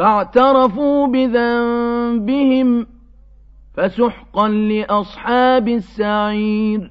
فاعترفوا بذنبهم فسحقا لأصحاب السعير.